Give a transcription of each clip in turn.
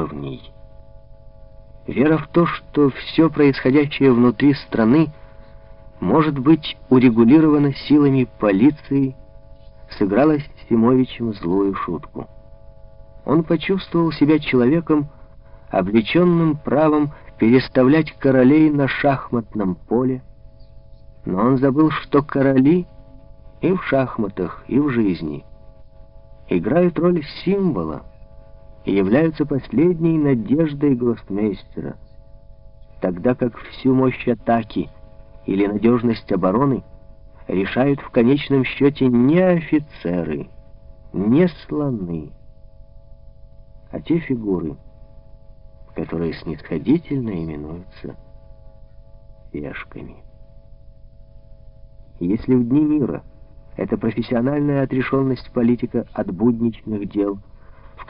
уровней. Вера в то, что все происходящее внутри страны может быть урегулировано силами полиции, сыграла с Симовичем злую шутку. Он почувствовал себя человеком, облеченным правом переставлять королей на шахматном поле, но он забыл, что короли и в шахматах, и в жизни играют роль символа и являются последней надеждой гроссмейстера, тогда как всю мощь атаки или надежность обороны решают в конечном счете не офицеры, не слоны, а те фигуры, которые снисходительно именуются пешками. Если в дни мира эта профессиональная отрешенность политика от будничных дел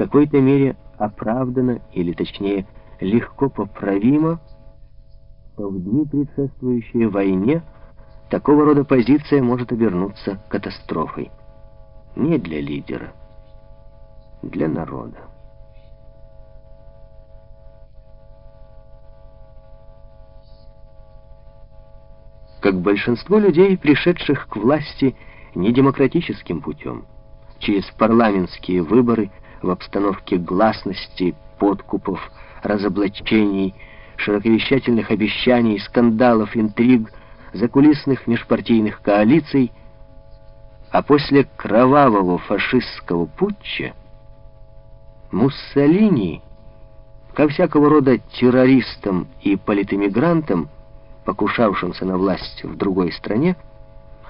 какой-то мере оправдана, или точнее легко поправима, то в дни, предшествующие войне, такого рода позиция может обернуться катастрофой. Не для лидера, для народа. как большинство людей, пришедших к власти недемократическим путем, через парламентские выборы в обстановке гласности, подкупов, разоблачений, широковещательных обещаний, скандалов, интриг, закулисных межпартийных коалиций, а после кровавого фашистского путча Муссолини ко всякого рода террористам и политэмигрантам покушавшимся на власть в другой стране,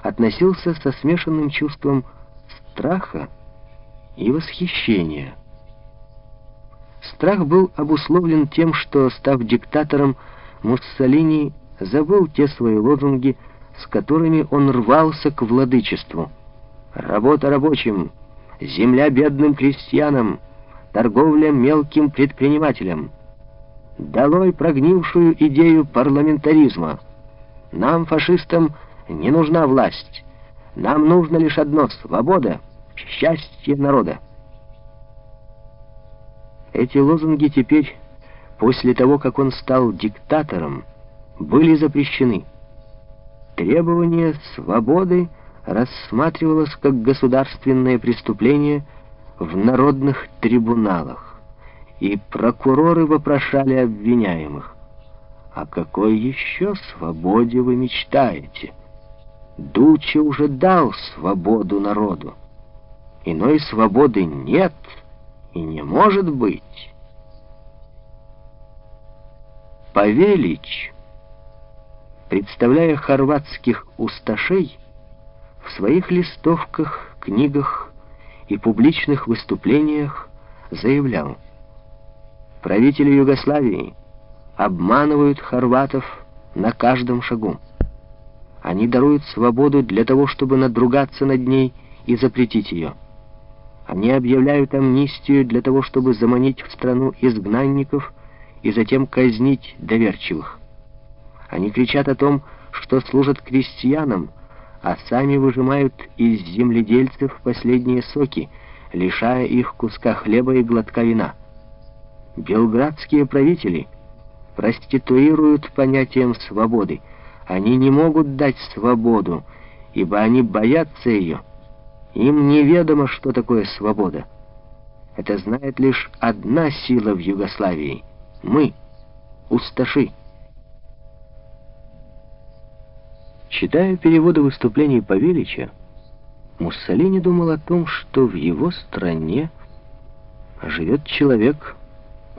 относился со смешанным чувством страха и восхищения. Страх был обусловлен тем, что, став диктатором, Муссолини забыл те свои лозунги, с которыми он рвался к владычеству. «Работа рабочим», «Земля бедным крестьянам», «Торговля мелким предпринимателям». Долой прогнившую идею парламентаризма. Нам, фашистам, не нужна власть. Нам нужно лишь одно — свобода, счастье народа. Эти лозунги теперь, после того, как он стал диктатором, были запрещены. Требование свободы рассматривалось как государственное преступление в народных трибуналах и прокуроры вопрошали обвиняемых. «О какой еще свободе вы мечтаете? Дуче уже дал свободу народу. Иной свободы нет и не может быть». Павелич, представляя хорватских усташей, в своих листовках, книгах и публичных выступлениях заявлял, Правители Югославии обманывают хорватов на каждом шагу. Они даруют свободу для того, чтобы надругаться над ней и запретить ее. Они объявляют амнистию для того, чтобы заманить в страну изгнанников и затем казнить доверчивых. Они кричат о том, что служат крестьянам, а сами выжимают из земледельцев последние соки, лишая их куска хлеба и глотка вина. Белградские правители проституируют понятием свободы. Они не могут дать свободу, ибо они боятся ее. Им неведомо, что такое свобода. Это знает лишь одна сила в Югославии — мы, усташи. Читая переводы выступлений Павелича, Муссолини думал о том, что в его стране живет человек,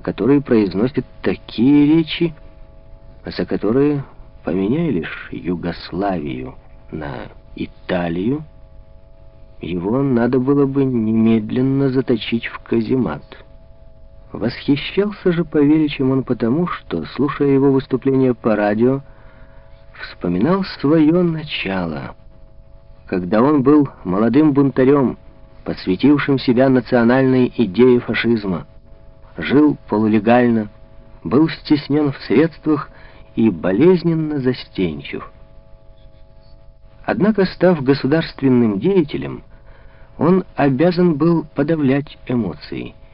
который произносит такие речи, за которые, поменяй лишь Югославию на Италию, его надо было бы немедленно заточить в каземат. Восхищался же Павеличем он потому, что, слушая его выступления по радио, вспоминал свое начало, когда он был молодым бунтарем, посвятившим себя национальной идее фашизма жил полулегально, был стеснен в средствах и болезненно застенчив. Однако, став государственным деятелем, он обязан был подавлять эмоции.